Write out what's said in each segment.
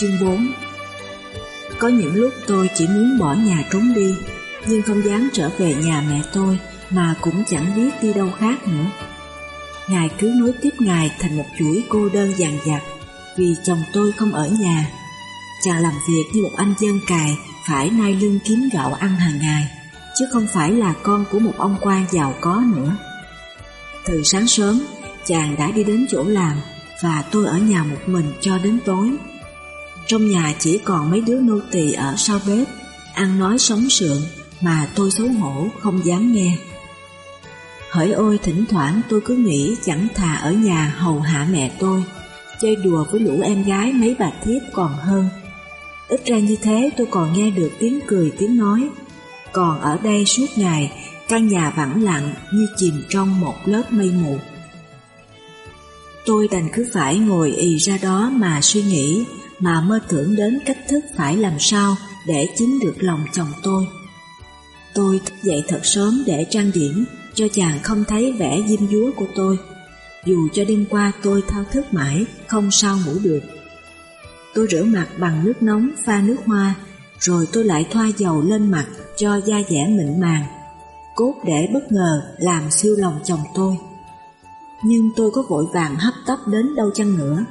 Chương 4 Có những lúc tôi chỉ muốn bỏ nhà trốn đi, nhưng không dám trở về nhà mẹ tôi mà cũng chẳng biết đi đâu khác nữa. ngài cứ nối tiếp ngài thành một chuỗi cô đơn dàn dặt vì chồng tôi không ở nhà. Chàng làm việc như một anh dân cài phải nai lưng kiếm gạo ăn hàng ngày, chứ không phải là con của một ông quan giàu có nữa. Từ sáng sớm, chàng đã đi đến chỗ làm và tôi ở nhà một mình cho đến tối. Trong nhà chỉ còn mấy đứa nô tỳ ở sau bếp, ăn nói sống sượng mà tôi xấu hổ không dám nghe. Hỡi ôi thỉnh thoảng tôi cứ nghĩ chẳng thà ở nhà hầu hạ mẹ tôi, chơi đùa với lũ em gái mấy bà thiếp còn hơn. Ít ra như thế tôi còn nghe được tiếng cười tiếng nói, còn ở đây suốt ngày căn nhà vắng lặng như chìm trong một lớp mây mù. Tôi đành cứ phải ngồi ì ra đó mà suy nghĩ, mà mơ tưởng đến cách thức phải làm sao để chiếm được lòng chồng tôi. Tôi thức dậy thật sớm để trang điểm, cho chàng không thấy vẻ diêm dúa của tôi. Dù cho đêm qua tôi thao thức mãi, không sao ngủ được. Tôi rửa mặt bằng nước nóng pha nước hoa, rồi tôi lại thoa dầu lên mặt cho da dẻ mịn màng, cốt để bất ngờ làm siêu lòng chồng tôi. Nhưng tôi có vội vàng hấp tấp đến đâu chăng nữa,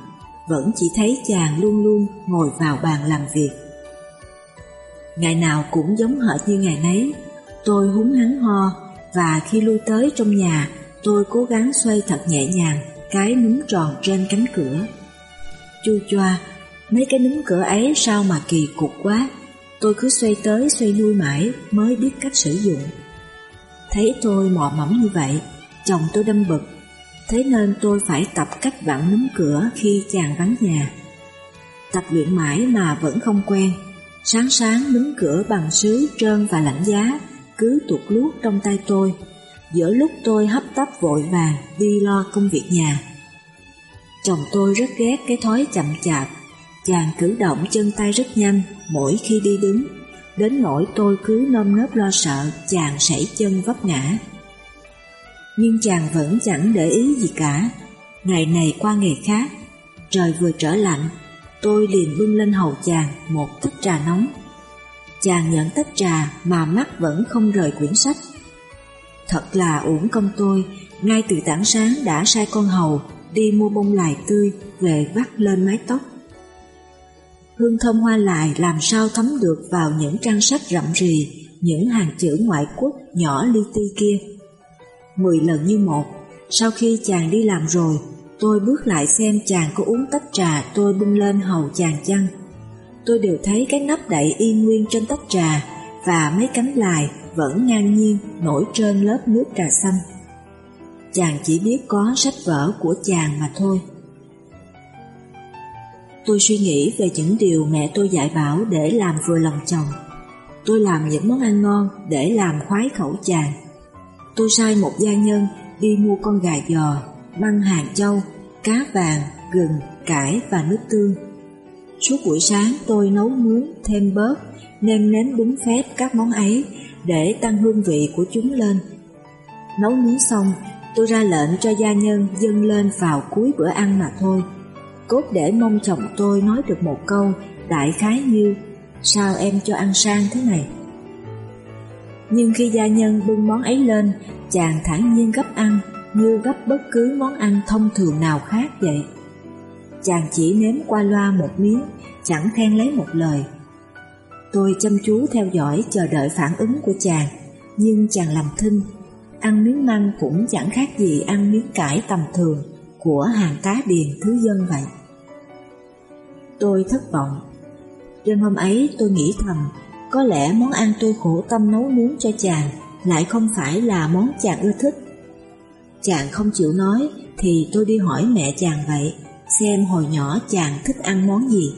vẫn chỉ thấy chàng luôn luôn ngồi vào bàn làm việc. Ngày nào cũng giống hệt như ngày nấy, tôi húng hắn ho và khi lui tới trong nhà tôi cố gắng xoay thật nhẹ nhàng cái núm tròn trên cánh cửa. Chu choa, mấy cái núm cửa ấy sao mà kỳ cục quá, tôi cứ xoay tới xoay lui mãi mới biết cách sử dụng. Thấy tôi mò mẫm như vậy, chồng tôi đâm bực thế nên tôi phải tập cách vặn núm cửa khi chàng vắng nhà. Tập luyện mãi mà vẫn không quen, sáng sáng núm cửa bằng sứ trơn và lạnh giá cứ tuột luốt trong tay tôi, giữa lúc tôi hấp tấp vội vàng đi lo công việc nhà. Chồng tôi rất ghét cái thói chậm chạp, chàng cử động chân tay rất nhanh mỗi khi đi đứng, đến nỗi tôi cứ nơm nớp lo sợ chàng sảy chân vấp ngã. Nhưng chàng vẫn chẳng để ý gì cả. Ngày này qua ngày khác, Trời vừa trở lạnh, Tôi liền bưng lên hầu chàng một tách trà nóng. Chàng nhận tách trà mà mắt vẫn không rời quyển sách. Thật là uổng công tôi, Ngay từ tảng sáng đã sai con hầu Đi mua bông lài tươi Về vắt lên mái tóc. Hương thơm hoa lại làm sao thấm được vào những trang sách rậm rì, Những hàng chữ ngoại quốc nhỏ li ti kia. 10 lần như một. Sau khi chàng đi làm rồi, tôi bước lại xem chàng có uống tách trà tôi bưng lên hầu chàng chăng. Tôi đều thấy cái nắp đậy yên nguyên trên tách trà và mấy cánh lại vẫn ngang nhiên nổi trên lớp nước trà xanh. Chàng chỉ biết có sách vở của chàng mà thôi. Tôi suy nghĩ về những điều mẹ tôi dạy bảo để làm vừa lòng chồng. Tôi làm những món ăn ngon để làm khoái khẩu chàng tôi sai một gia nhân đi mua con gà giò, măng hàng châu, cá vàng, gừng, cải và nước tương. Suốt buổi sáng tôi nấu nướng thêm bớt, nêm nếm đúng phép các món ấy để tăng hương vị của chúng lên. Nấu nướng xong, tôi ra lệnh cho gia nhân dâng lên vào cuối bữa ăn mà thôi. Cốt để mong chồng tôi nói được một câu đại khái như Sao em cho ăn sang thế này? Nhưng khi gia nhân bưng món ấy lên, chàng thản nhiên gấp ăn như gấp bất cứ món ăn thông thường nào khác vậy. Chàng chỉ nếm qua loa một miếng, chẳng khen lấy một lời. Tôi chăm chú theo dõi chờ đợi phản ứng của chàng, nhưng chàng làm thinh. Ăn miếng măng cũng chẳng khác gì ăn miếng cải tầm thường của hàng cá điền thứ dân vậy. Tôi thất vọng. Đêm hôm ấy tôi nghĩ thầm có lẽ món ăn tôi khổ tâm nấu nướng cho chàng lại không phải là món chàng ưa thích. Chàng không chịu nói thì tôi đi hỏi mẹ chàng vậy, xem hồi nhỏ chàng thích ăn món gì.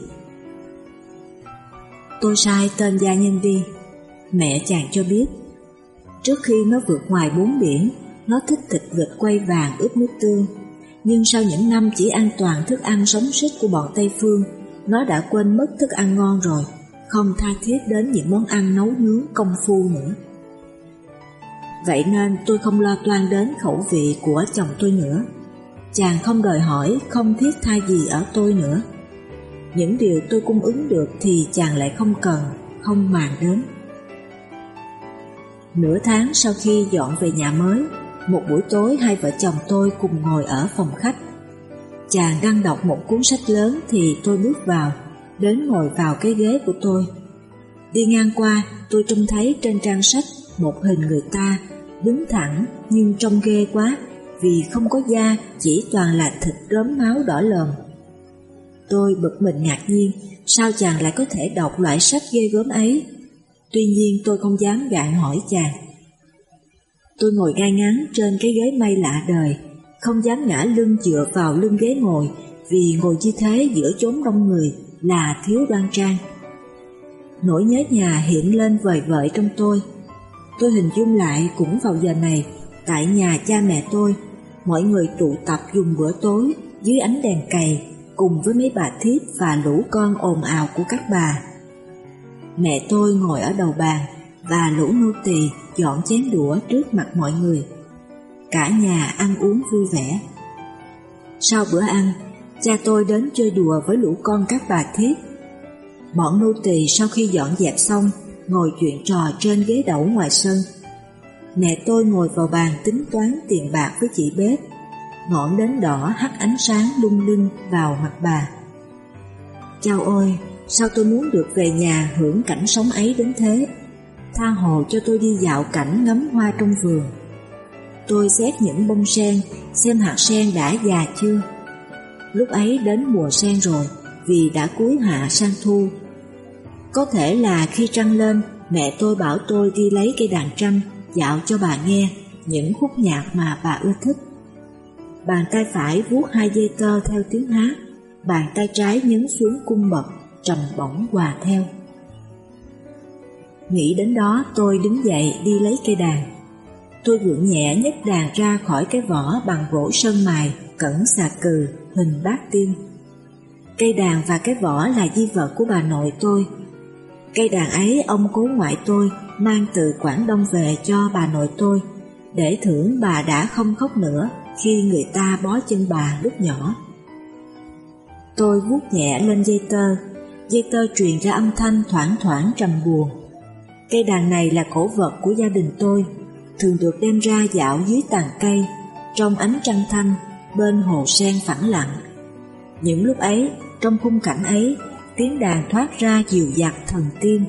Tôi sai tên gia nhân đi, mẹ chàng cho biết. Trước khi nó vượt ngoài bốn biển, nó thích thịt vịt quay vàng ướp nước tương. Nhưng sau những năm chỉ ăn toàn thức ăn sống xích của bọn Tây Phương, nó đã quên mất thức ăn ngon rồi không tha thiết đến những món ăn nấu nướng công phu nữa. Vậy nên tôi không lo toan đến khẩu vị của chồng tôi nữa. Chàng không đòi hỏi, không thiết tha gì ở tôi nữa. những điều tôi cung ứng được thì chàng lại không cần, không màng đến. Nửa tháng sau khi dọn về nhà mới, một buổi tối hai vợ chồng tôi cùng ngồi ở phòng khách. Chàng đang đọc một cuốn sách lớn thì tôi bước vào, đến ngồi vào cái ghế của tôi. Đi ngang qua, tôi trông thấy trên trang sách một hình người ta đứng thẳng nhưng trông ghê quá vì không có da, chỉ toàn là thịt rớm máu đỏ lòm. Tôi bực mình ngạc nhiên, sao chàng lại có thể đọc loại sách ghê gớm ấy? Tuy nhiên tôi không dám gạn hỏi chàng. Tôi ngồi gai ngắn trên cái ghế mây lạ đời, không dám ngã lưng dựa vào lưng ghế ngồi vì ngồi như thế giữa chốn đông người là thiếu đoan trang. Nỗi nhớ nhà hiện lên vời vợi trong tôi. Tôi hình dung lại cũng vào giờ này, tại nhà cha mẹ tôi, mọi người tụ tập dùng bữa tối dưới ánh đèn cày cùng với mấy bà thiếp và lũ con ồn ào của các bà. Mẹ tôi ngồi ở đầu bàn và lũ nô tỳ dọn chén đũa trước mặt mọi người. Cả nhà ăn uống vui vẻ. Sau bữa ăn, cha tôi đến chơi đùa với lũ con các bà thiếp. Bọn nô tỳ sau khi dọn dẹp xong, ngồi chuyện trò trên ghế đẩu ngoài sân. Mẹ tôi ngồi vào bàn tính toán tiền bạc với chị bếp. Ngọn đến đỏ hắt ánh sáng lung linh vào mặt bà. Chao ôi, sao tôi muốn được về nhà hưởng cảnh sống ấy đến thế? Tha hồ cho tôi đi dạo cảnh ngắm hoa trong vườn. Tôi xét những bông sen, xem hạt sen đã già chưa. Lúc ấy đến mùa sen rồi, vì đã cuối hạ sang thu. Có thể là khi trăng lên, mẹ tôi bảo tôi đi lấy cây đàn trăm, dạo cho bà nghe những khúc nhạc mà bà ưa thích. Bàn tay phải vuốt hai dây tơ theo tiếng hát, bàn tay trái nhấn xuống cung bậc, trầm bổng hòa theo. Nghĩ đến đó tôi đứng dậy đi lấy cây đàn. Tôi gượng nhẹ nhấc đàn ra khỏi cái vỏ bằng gỗ sơn mài, cẩn xà cừ, hình bát tiên. Cây đàn và cái vỏ là di vật của bà nội tôi. Cây đàn ấy ông cố ngoại tôi mang từ Quảng Đông về cho bà nội tôi, để thưởng bà đã không khóc nữa khi người ta bó chân bà lúc nhỏ. Tôi vuốt nhẹ lên dây tơ, dây tơ truyền ra âm thanh thoảng thoảng trầm buồn. Cây đàn này là cổ vật của gia đình tôi, thường được đem ra dạo dưới tàn cây, trong ánh trăng thanh, bên hồ sen phẳng lặng. Những lúc ấy, trong khung cảnh ấy, tiếng đàn thoát ra dịu dạt thần tiên.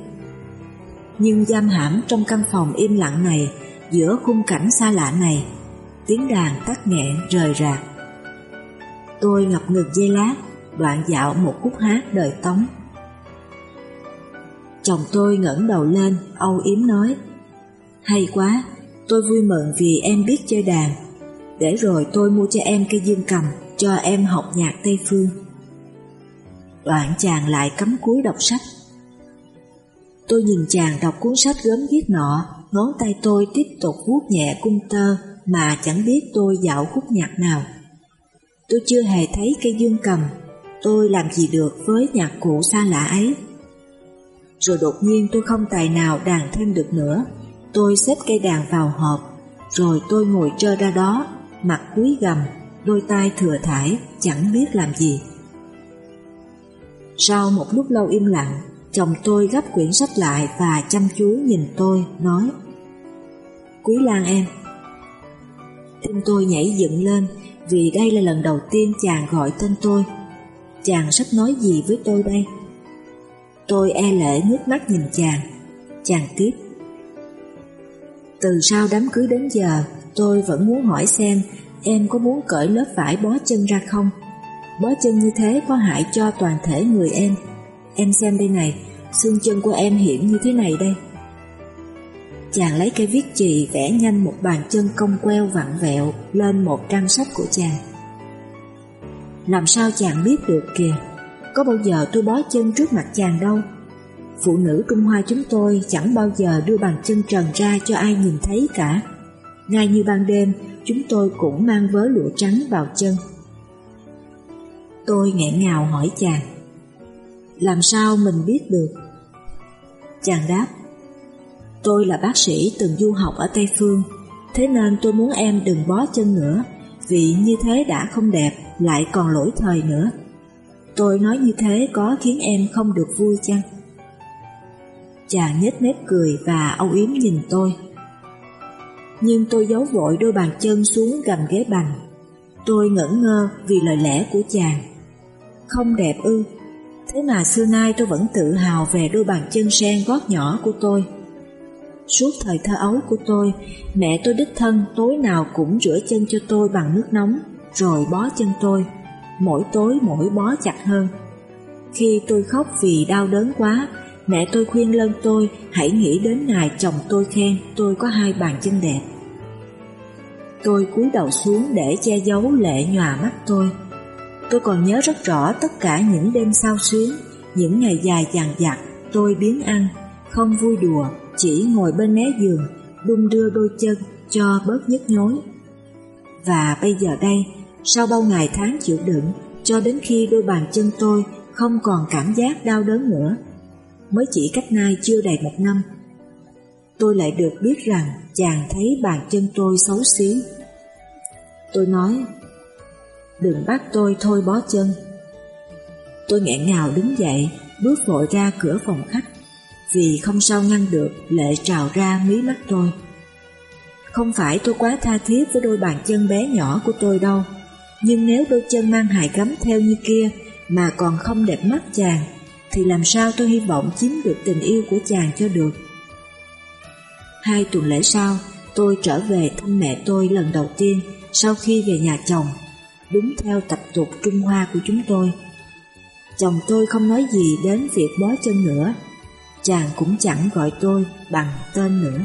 Nhưng giam hãm trong căn phòng im lặng này, giữa khung cảnh xa lạ này, tiếng đàn tắt nghẹn rời rạc. Tôi ngập ngừng dây lát, đoạn dạo một khúc hát đời tống. Chồng tôi ngẩng đầu lên, âu yếm nói, Hay quá, tôi vui mừng vì em biết chơi đàn, để rồi tôi mua cho em cây dương cầm, cho em học nhạc Tây Phương. Đoạn chàng lại cắm cúi đọc sách. Tôi nhìn chàng đọc cuốn sách gớm ghiếc nọ, ngón tay tôi tiếp tục vuốt nhẹ cung tơ mà chẳng biết tôi dạo khúc nhạc nào. Tôi chưa hề thấy cây dương cầm, tôi làm gì được với nhạc cụ xa lạ ấy. Rồi đột nhiên tôi không tài nào đàn thêm được nữa, tôi xếp cây đàn vào hộp, rồi tôi ngồi trơ ra đó, mặt cúi gầm, đôi tay thừa thải, chẳng biết làm gì. Sau một lúc lâu im lặng, chồng tôi gấp quyển sách lại và chăm chú nhìn tôi, nói Quý Lan em Tim tôi nhảy dựng lên vì đây là lần đầu tiên chàng gọi tên tôi. Chàng sắp nói gì với tôi đây? Tôi e lệ nước mắt nhìn chàng. Chàng tiếp. Từ sau đám cưới đến giờ, tôi vẫn muốn hỏi xem em có muốn cởi lớp vải bó chân ra không? Bó chân như thế có hại cho toàn thể người em. Em xem đây này, xương chân của em hiểm như thế này đây. Chàng lấy cây viết chì vẽ nhanh một bàn chân cong queo vặn vẹo lên một trang sách của chàng. Làm sao chàng biết được kìa, có bao giờ tôi bó chân trước mặt chàng đâu. Phụ nữ Trung Hoa chúng tôi chẳng bao giờ đưa bàn chân trần ra cho ai nhìn thấy cả. Ngay như ban đêm, chúng tôi cũng mang vớ lụa trắng vào chân. Tôi nghẹn ngào hỏi chàng, làm sao mình biết được? Chàng đáp, Tôi là bác sĩ từng du học ở Tây Phương, thế nên tôi muốn em đừng bó chân nữa, vì như thế đã không đẹp, lại còn lỗi thời nữa. Tôi nói như thế có khiến em không được vui chăng? Chàng nhếch mép cười và âu yếm nhìn tôi. Nhưng tôi giấu vội đôi bàn chân xuống gầm ghế bành. Tôi ngẩn ngơ vì lời lẽ của chàng. Không đẹp ư, thế mà xưa nay tôi vẫn tự hào về đôi bàn chân sen gót nhỏ của tôi. Suốt thời thơ ấu của tôi, mẹ tôi đích thân tối nào cũng rửa chân cho tôi bằng nước nóng, rồi bó chân tôi, mỗi tối mỗi bó chặt hơn. Khi tôi khóc vì đau đớn quá, mẹ tôi khuyên lân tôi hãy nghĩ đến ngày chồng tôi khen tôi có hai bàn chân đẹp. Tôi cúi đầu xuống để che giấu lệ nhòa mắt tôi. Tôi còn nhớ rất rõ tất cả những đêm sao xuyến, những ngày dài dằn dặt, tôi biến ăn, không vui đùa, chỉ ngồi bên mé giường, đung đưa đôi chân cho bớt nhức nhối. Và bây giờ đây, sau bao ngày tháng chịu đựng, cho đến khi đôi bàn chân tôi không còn cảm giác đau đớn nữa, mới chỉ cách nay chưa đầy một năm, tôi lại được biết rằng chàng thấy bàn chân tôi xấu xí. Tôi nói, đừng bắt tôi thôi bó chân. Tôi nghẹn ngào đứng dậy, bước vội ra cửa phòng khách vì không sao ngăn được lệ trào ra mí mắt tôi. Không phải tôi quá tha thiết với đôi bàn chân bé nhỏ của tôi đâu, nhưng nếu đôi chân mang hài gấm theo như kia mà còn không đẹp mắt chàng, thì làm sao tôi hy vọng chiếm được tình yêu của chàng cho được. Hai tuần lễ sau, tôi trở về thăm mẹ tôi lần đầu tiên sau khi về nhà chồng, đúng theo tập tục Trung Hoa của chúng tôi. Chồng tôi không nói gì đến việc bó chân nữa, chàng cũng chẳng gọi tôi bằng tên nữa.